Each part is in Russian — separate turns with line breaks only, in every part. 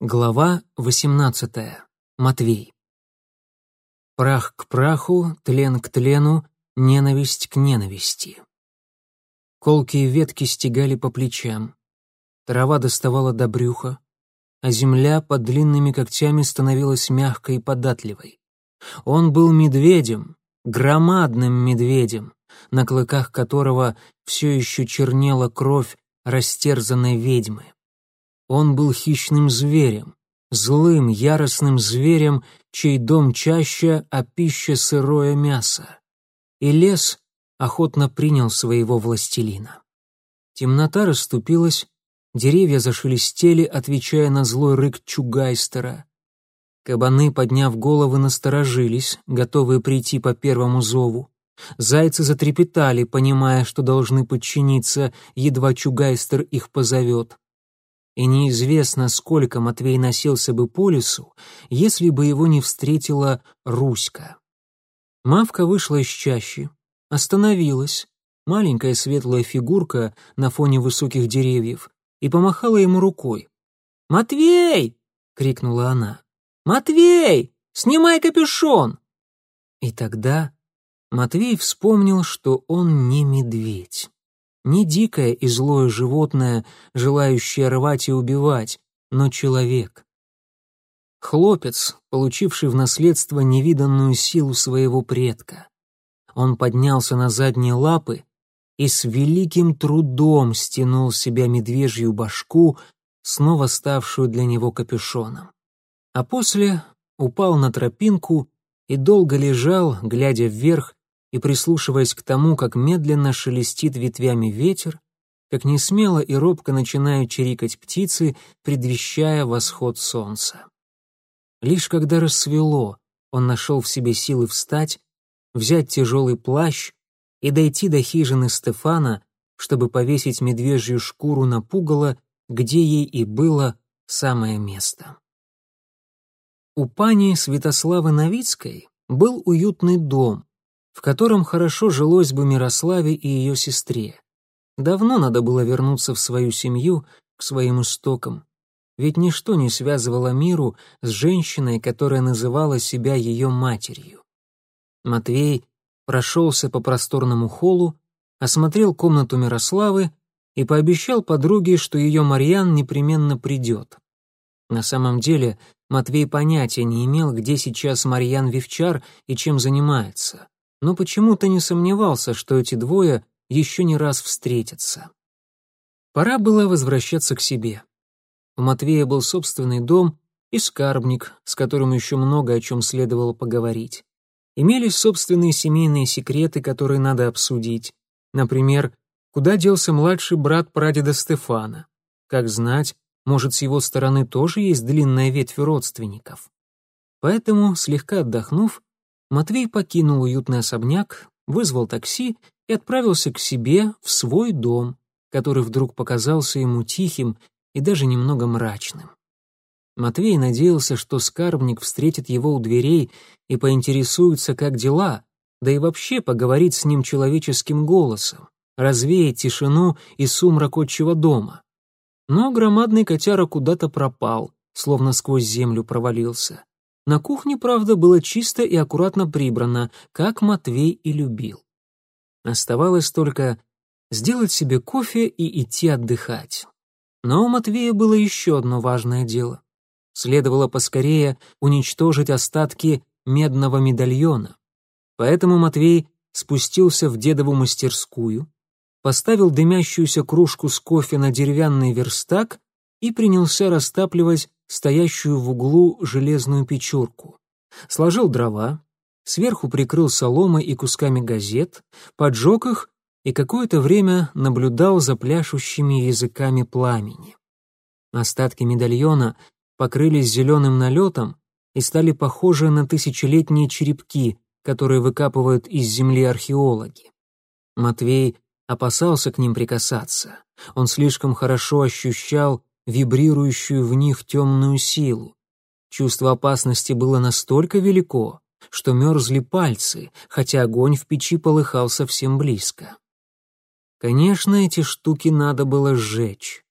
Глава 18. Матвей. Прах к праху, тлен к тлену, ненависть к ненависти. Колкие ветки стегали по плечам. Трава доставала до брюха, а земля под длинными когтями становилась мягкой и податливой. Он был медведем, громадным медведем, на клыках которого все еще чернела кровь растерзанной ведьмы. Он был хищным зверем, злым, яростным зверем, чей дом чаще, а пища сырое мясо. И лес охотно принял своего властелина. Темнота расступилась, деревья зашелестели, отвечая на злой рык чугайстера. Кабаны, подняв головы, насторожились, готовые прийти по первому зову. Зайцы затрепетали, понимая, что должны подчиниться, едва чугайстер их позовет и неизвестно, сколько Матвей носился бы по лесу, если бы его не встретила Руська. Мавка вышла из чащи, остановилась, маленькая светлая фигурка на фоне высоких деревьев, и помахала ему рукой. «Матвей!» — крикнула она. «Матвей! Снимай капюшон!» И тогда Матвей вспомнил, что он не медведь не дикое и злое животное, желающее рвать и убивать, но человек. Хлопец, получивший в наследство невиданную силу своего предка. Он поднялся на задние лапы и с великим трудом стянул с себя медвежью башку, снова ставшую для него капюшоном. А после упал на тропинку и долго лежал, глядя вверх и прислушиваясь к тому, как медленно шелестит ветвями ветер, как несмело и робко начинают чирикать птицы, предвещая восход солнца. Лишь когда рассвело, он нашел в себе силы встать, взять тяжелый плащ и дойти до хижины Стефана, чтобы повесить медвежью шкуру на пугало, где ей и было самое место. У пани Святославы Новицкой был уютный дом, в котором хорошо жилось бы Мирославе и ее сестре. Давно надо было вернуться в свою семью, к своим истокам. Ведь ничто не связывало миру с женщиной, которая называла себя ее матерью. Матвей прошелся по просторному холлу, осмотрел комнату Мирославы и пообещал подруге, что ее Марьян непременно придет. На самом деле Матвей понятия не имел, где сейчас Марьян Вивчар и чем занимается но почему-то не сомневался, что эти двое еще не раз встретятся. Пора было возвращаться к себе. У Матвея был собственный дом и скарбник, с которым еще много о чем следовало поговорить. Имелись собственные семейные секреты, которые надо обсудить. Например, куда делся младший брат прадеда Стефана. Как знать, может, с его стороны тоже есть длинная ветвь родственников. Поэтому, слегка отдохнув, Матвей покинул уютный особняк, вызвал такси и отправился к себе в свой дом, который вдруг показался ему тихим и даже немного мрачным. Матвей надеялся, что скарбник встретит его у дверей и поинтересуется, как дела, да и вообще поговорит с ним человеческим голосом, развеять тишину и сумрак отчего дома. Но громадный котяра куда-то пропал, словно сквозь землю провалился. На кухне, правда, было чисто и аккуратно прибрано, как Матвей и любил. Оставалось только сделать себе кофе и идти отдыхать. Но у Матвея было еще одно важное дело. Следовало поскорее уничтожить остатки медного медальона. Поэтому Матвей спустился в дедову мастерскую, поставил дымящуюся кружку с кофе на деревянный верстак и принялся растапливать стоящую в углу железную печурку. Сложил дрова, сверху прикрыл соломой и кусками газет, поджег их и какое-то время наблюдал за пляшущими языками пламени. Остатки медальона покрылись зеленым налетом и стали похожи на тысячелетние черепки, которые выкапывают из земли археологи. Матвей опасался к ним прикасаться. Он слишком хорошо ощущал вибрирующую в них темную силу. Чувство опасности было настолько велико, что мерзли пальцы, хотя огонь в печи полыхал совсем близко. Конечно, эти штуки надо было сжечь.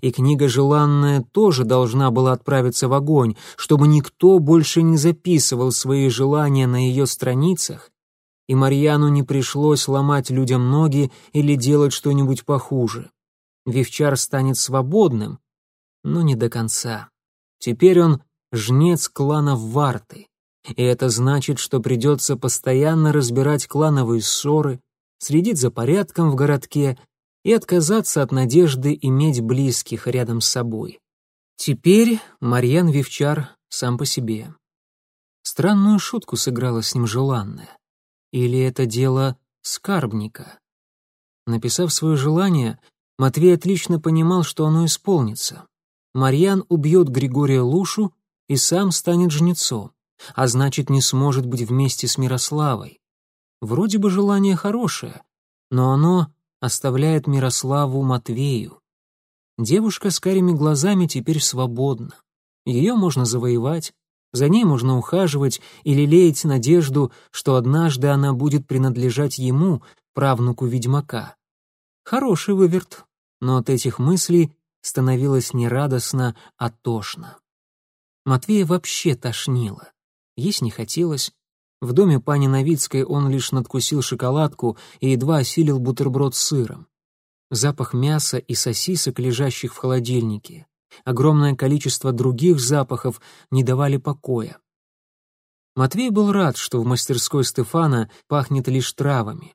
И книга желанная тоже должна была отправиться в огонь, чтобы никто больше не записывал свои желания на ее страницах, и Марьяну не пришлось ломать людям ноги или делать что-нибудь похуже. Вивчар станет свободным, но не до конца. Теперь он жнец кланов Варты, и это значит, что придется постоянно разбирать клановые ссоры, следить за порядком в городке и отказаться от надежды иметь близких рядом с собой. Теперь Марьян Вивчар сам по себе. Странную шутку сыграла с ним желанная. Или это дело скарбника? Написав свое желание, Матвей отлично понимал, что оно исполнится. Марьян убьет Григория Лушу и сам станет жнецом, а значит, не сможет быть вместе с Мирославой. Вроде бы желание хорошее, но оно оставляет Мирославу Матвею. Девушка с карими глазами теперь свободна. Ее можно завоевать, за ней можно ухаживать и лелеять надежду, что однажды она будет принадлежать ему, правнуку ведьмака. Хороший выверт, но от этих мыслей становилось не радостно, а тошно. Матвея вообще тошнило. Есть не хотелось. В доме пани Новицкой он лишь надкусил шоколадку и едва осилил бутерброд с сыром. Запах мяса и сосисок, лежащих в холодильнике, огромное количество других запахов не давали покоя. Матвей был рад, что в мастерской Стефана пахнет лишь травами.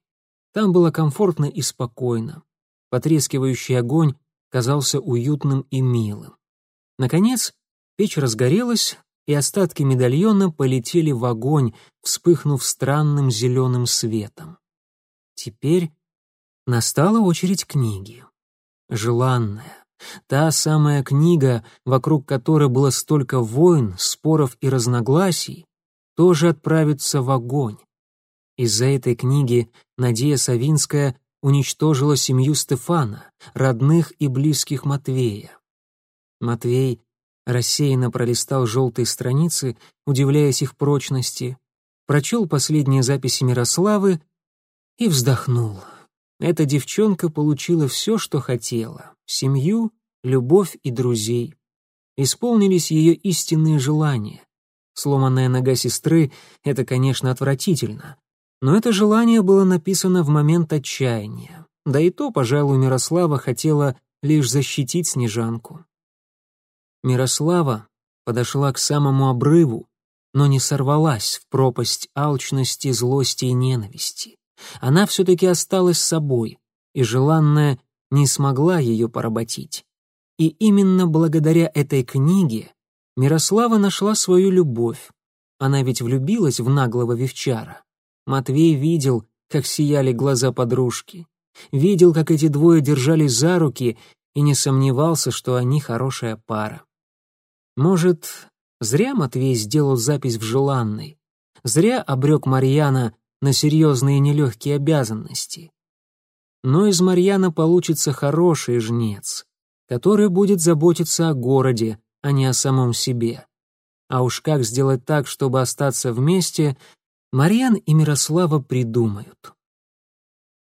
Там было комфортно и спокойно. Потрескивающий огонь казался уютным и милым. Наконец, печь разгорелась, и остатки медальона полетели в огонь, вспыхнув странным зеленым светом. Теперь настала очередь книги. Желанная, Та самая книга, вокруг которой было столько войн, споров и разногласий, тоже отправится в огонь. Из-за этой книги Надея Савинская уничтожила семью Стефана, родных и близких Матвея. Матвей рассеянно пролистал желтые страницы, удивляясь их прочности, прочел последние записи Мирославы и вздохнул. Эта девчонка получила все, что хотела — семью, любовь и друзей. Исполнились ее истинные желания. Сломанная нога сестры — это, конечно, отвратительно. Но это желание было написано в момент отчаяния. Да и то, пожалуй, Мирослава хотела лишь защитить Снежанку. Мирослава подошла к самому обрыву, но не сорвалась в пропасть алчности, злости и ненависти она все-таки осталась собой, и желанная не смогла ее поработить. И именно благодаря этой книге Мирослава нашла свою любовь. Она ведь влюбилась в наглого Вивчара. Матвей видел, как сияли глаза подружки, видел, как эти двое держались за руки и не сомневался, что они хорошая пара. Может, зря Матвей сделал запись в желанной, зря обрек Марьяна на серьезные нелегкие обязанности. Но из Марьяна получится хороший жнец, который будет заботиться о городе, а не о самом себе. А уж как сделать так, чтобы остаться вместе, Марьян и Мирослава придумают.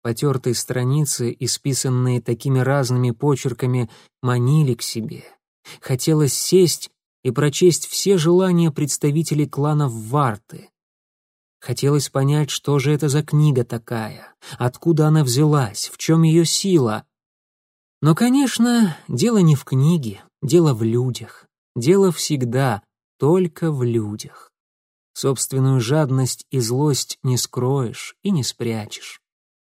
Потертые страницы, исписанные такими разными почерками, манили к себе. Хотелось сесть и прочесть все желания представителей кланов Варты. Хотелось понять, что же это за книга такая, откуда она взялась, в чем ее сила. Но, конечно, дело не в книге, дело в людях. Дело всегда только в людях. Собственную жадность и злость не скроешь и не спрячешь.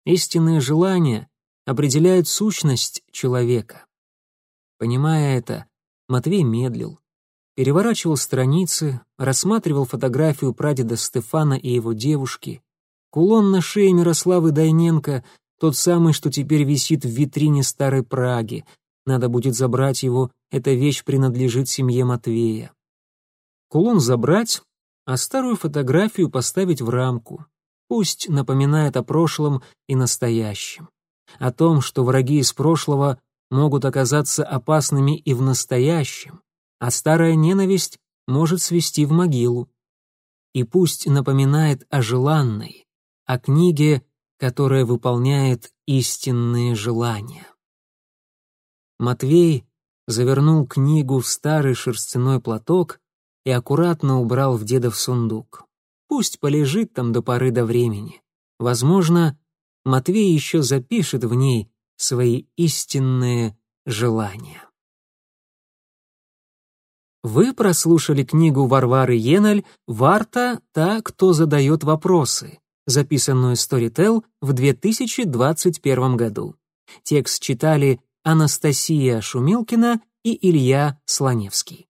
Истинные желания определяют сущность человека. Понимая это, Матвей медлил, переворачивал страницы, рассматривал фотографию прадеда Стефана и его девушки. Кулон на шее Мирославы Дайненко, тот самый, что теперь висит в витрине старой Праги. Надо будет забрать его, эта вещь принадлежит семье Матвея. Кулон забрать, а старую фотографию поставить в рамку. Пусть напоминает о прошлом и настоящем. О том, что враги из прошлого могут оказаться опасными и в настоящем а старая ненависть может свести в могилу. И пусть напоминает о желанной, о книге, которая выполняет истинные желания. Матвей завернул книгу в старый шерстяной платок и аккуратно убрал в дедов сундук. Пусть полежит там до поры до времени. Возможно, Матвей еще запишет в ней свои истинные желания. Вы прослушали книгу Варвары Еналь «Варта — та, кто задает вопросы», записанную Storytel в 2021 году. Текст читали Анастасия Шумилкина и Илья Слоневский.